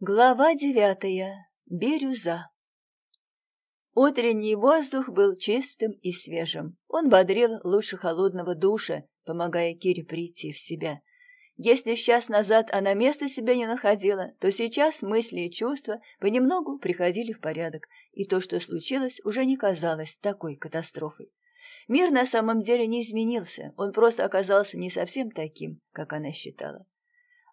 Глава девятая. Бирюза. Утренний воздух был чистым и свежим. Он бодрил лучше холодного душа, помогая Кире прийти в себя. Если час назад она места себе не находила, то сейчас мысли и чувства понемногу приходили в порядок, и то, что случилось, уже не казалось такой катастрофой. Мир на самом деле не изменился, он просто оказался не совсем таким, как она считала.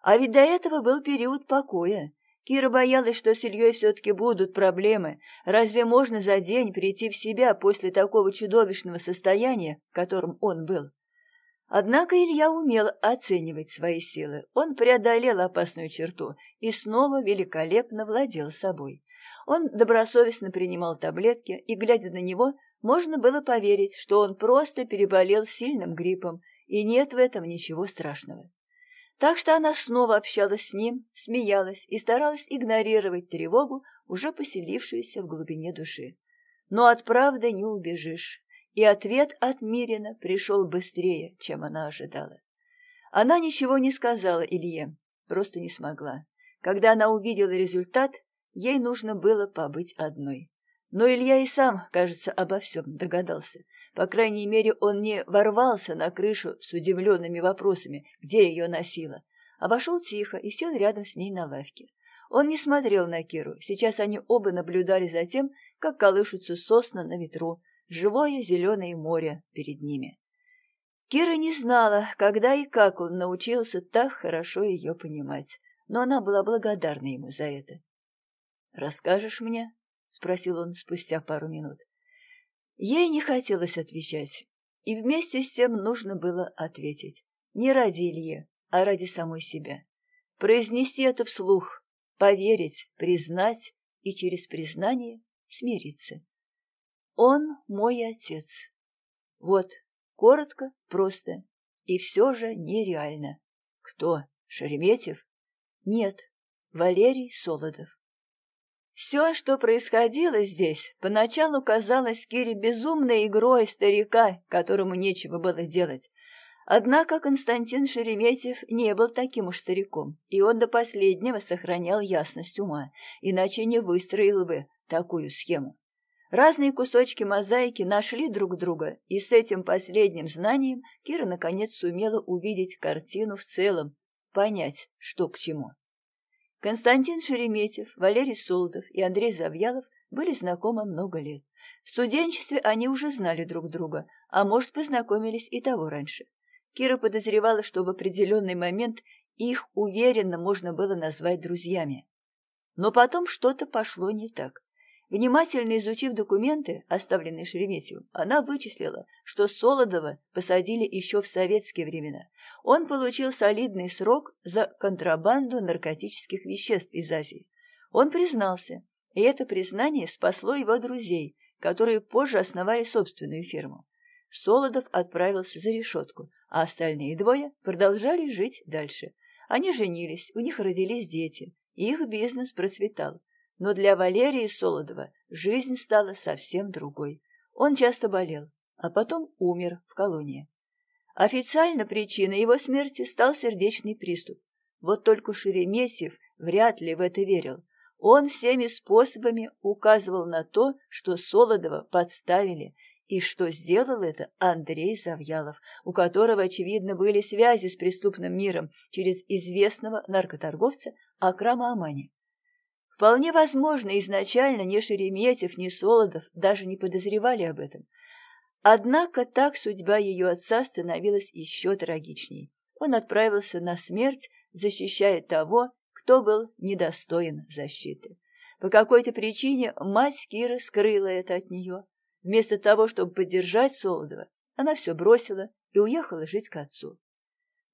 А ведь до этого был период покоя, Кира боялась, что с Ильей все-таки будут проблемы. Разве можно за день прийти в себя после такого чудовищного состояния, в котором он был? Однако Илья умел оценивать свои силы. Он преодолел опасную черту и снова великолепно владел собой. Он добросовестно принимал таблетки, и, глядя на него, можно было поверить, что он просто переболел сильным гриппом, и нет в этом ничего страшного. Так что она снова общалась с ним, смеялась и старалась игнорировать тревогу, уже поселившуюся в глубине души. Но от правды не убежишь, и ответ от Мирина пришел быстрее, чем она ожидала. Она ничего не сказала Илье, просто не смогла. Когда она увидела результат, ей нужно было побыть одной. Но Илья и сам, кажется, обо всем догадался. По крайней мере, он не ворвался на крышу с удивленными вопросами, где ее носило, вошел тихо и сел рядом с ней на лавке. Он не смотрел на Киру, сейчас они оба наблюдали за тем, как колышутся сосны на ветру, живое зеленое море перед ними. Кира не знала, когда и как он научился так хорошо ее понимать, но она была благодарна ему за это. «Расскажешь мне?» — спросил он спустя пару минут. Ей не хотелось отвечать, и вместе с тем нужно было ответить. Не ради Ильи, а ради самой себя. Произнести это вслух, поверить, признать и через признание смириться. Он мой отец. Вот, коротко, просто, и все же нереально. Кто? Шереметьев? Нет, Валерий Солодов. Все, что происходило здесь, поначалу казалось Кире безумной игрой старика, которому нечего было делать. Однако Константин Шереметьев не был таким уж стариком, и он до последнего сохранял ясность ума, иначе не выстроил бы такую схему. Разные кусочки мозаики нашли друг друга, и с этим последним знанием Кира наконец сумела увидеть картину в целом, понять, что к чему. Константин Шереметьев, Валерий Солдов и Андрей Завьялов были знакомы много лет. В студенчестве они уже знали друг друга, а может, познакомились и того раньше. Кира подозревала, что в определенный момент их уверенно можно было назвать друзьями. Но потом что-то пошло не так. Внимательно изучив документы, оставленные Шереметьевым, она вычислила, что Солодова посадили еще в советские времена. Он получил солидный срок за контрабанду наркотических веществ из Азии. Он признался, и это признание спасло его друзей, которые позже основали собственную фирму. Солодов отправился за решетку, а остальные двое продолжали жить дальше. Они женились, у них родились дети, и их бизнес процветал. Но для Валерии Солодова жизнь стала совсем другой. Он часто болел, а потом умер в колонии. Официально причиной его смерти стал сердечный приступ. Вот только Шереметьев вряд ли в это верил. Он всеми способами указывал на то, что Солодова подставили, и что сделал это Андрей Завьялов, у которого, очевидно, были связи с преступным миром через известного наркоторговца Акрама Амани. Вполне возможно, изначально ни Шереметьев, ни Солодов даже не подозревали об этом. Однако так судьба ее отца становилась еще трагичней. Он отправился на смерть, защищая того, кто был недостоин защиты. По какой-то причине мать Кира скрыла это от нее. Вместо того, чтобы поддержать Солодова, она все бросила и уехала жить к отцу.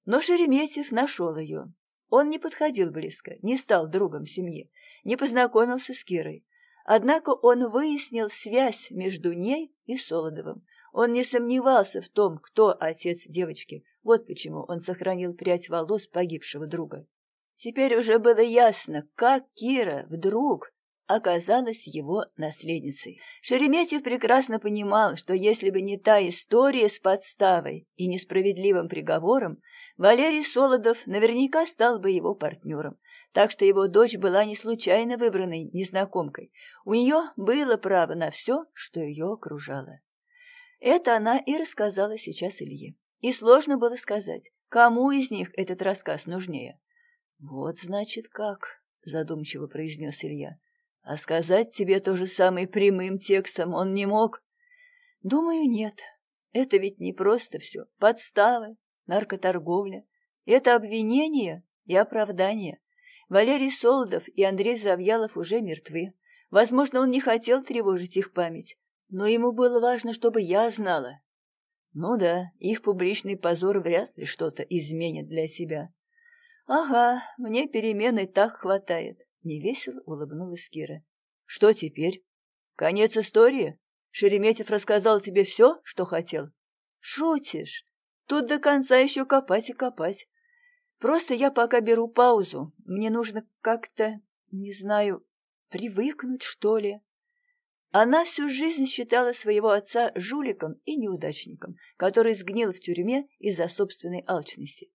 Но Шереметьев нашел ее. Он не подходил близко, не стал другом семьи, не познакомился с Кирой. Однако он выяснил связь между ней и Солодовым. Он не сомневался в том, кто отец девочки. Вот почему он сохранил прядь волос погибшего друга. Теперь уже было ясно, как Кира вдруг оказалась его наследницей. Шереметьев прекрасно понимал, что если бы не та история с подставой и несправедливым приговором, Валерий Солодов наверняка стал бы его партнером. так что его дочь была не случайно выбранной незнакомкой. У нее было право на все, что ее окружало. Это она и рассказала сейчас Илье. И сложно было сказать, кому из них этот рассказ нужнее. «Вот, значит, как», — задумчиво произнес Илья. «А сказать тебе то же самое прямым текстом он не мог?» «Думаю, нет. Это ведь не просто все. Подставы, наркоторговля. Это обвинение и оправдание. Валерий Солодов и Андрей Завьялов уже мертвы. Возможно, он не хотел тревожить их память, но ему было важно, чтобы я знала. Ну да, их публичный позор вряд ли что-то изменит для себя. Ага, мне перемены так хватает. Невесело улыбнулась Кира. Что теперь? Конец истории? Шереметьев рассказал тебе все, что хотел? Шутишь? Тут до конца еще копать и копать. Просто я пока беру паузу. Мне нужно как-то, не знаю, привыкнуть, что ли. Она всю жизнь считала своего отца жуликом и неудачником, который сгнил в тюрьме из-за собственной алчности.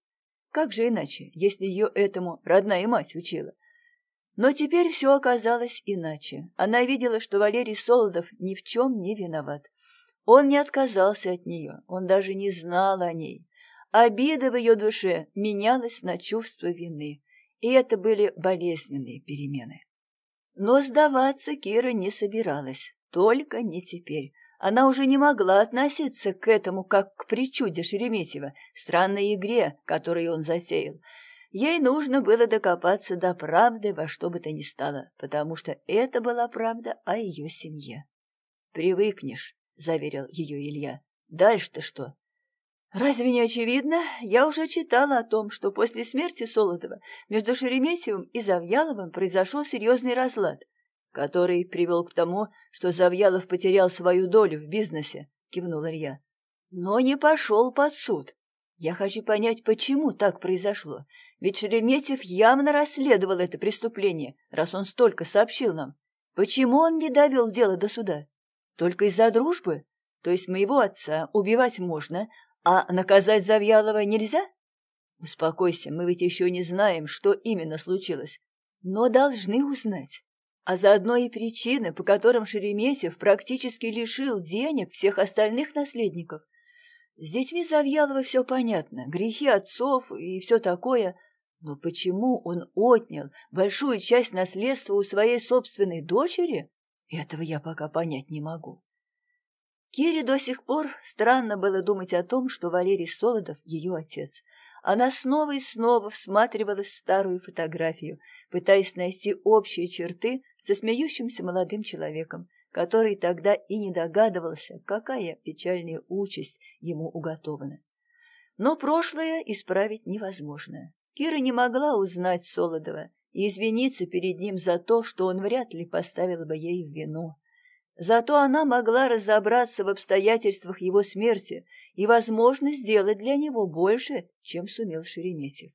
Как же иначе, если ее этому родная мать учила? Но теперь все оказалось иначе. Она видела, что Валерий Солодов ни в чем не виноват. Он не отказался от нее, он даже не знал о ней. Обида в ее душе менялась на чувство вины, и это были болезненные перемены. Но сдаваться Кира не собиралась, только не теперь. Она уже не могла относиться к этому как к причуде Шереметьева, странной игре, которую он затеял. Ей нужно было докопаться до правды во что бы то ни стало, потому что это была правда о ее семье. «Привыкнешь», — заверил ее Илья. «Дальше-то что?» «Разве не очевидно? Я уже читала о том, что после смерти Солодова между Шереметьевым и Завьяловым произошел серьезный разлад, который привел к тому, что Завьялов потерял свою долю в бизнесе», — кивнул Илья. «Но не пошел под суд. Я хочу понять, почему так произошло. Ведь Шереметьев явно расследовал это преступление, раз он столько сообщил нам. Почему он не довел дело до суда? Только из-за дружбы? То есть моего отца убивать можно, а наказать Завьялова нельзя? Успокойся, мы ведь еще не знаем, что именно случилось. Но должны узнать. А заодно и причины, по которым Шереметьев практически лишил денег всех остальных наследников. С детьми Завьялова все понятно, грехи отцов и все такое. Но почему он отнял большую часть наследства у своей собственной дочери, этого я пока понять не могу. Кире до сих пор странно было думать о том, что Валерий Солодов — ее отец. Она снова и снова всматривалась в старую фотографию, пытаясь найти общие черты со смеющимся молодым человеком, который тогда и не догадывался, какая печальная участь ему уготована. Но прошлое исправить невозможно. Кира не могла узнать Солодова и извиниться перед ним за то, что он вряд ли поставил бы ей в вину. Зато она могла разобраться в обстоятельствах его смерти и, возможно, сделать для него больше, чем сумел Шереметьев.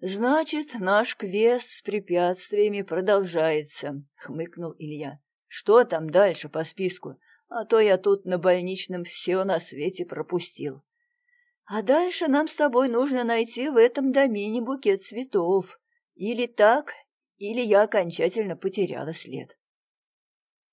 «Значит, наш квест с препятствиями продолжается», — хмыкнул Илья. «Что там дальше по списку? А то я тут на больничном все на свете пропустил». «А дальше нам с тобой нужно найти в этом домене букет цветов. Или так, или я окончательно потеряла след».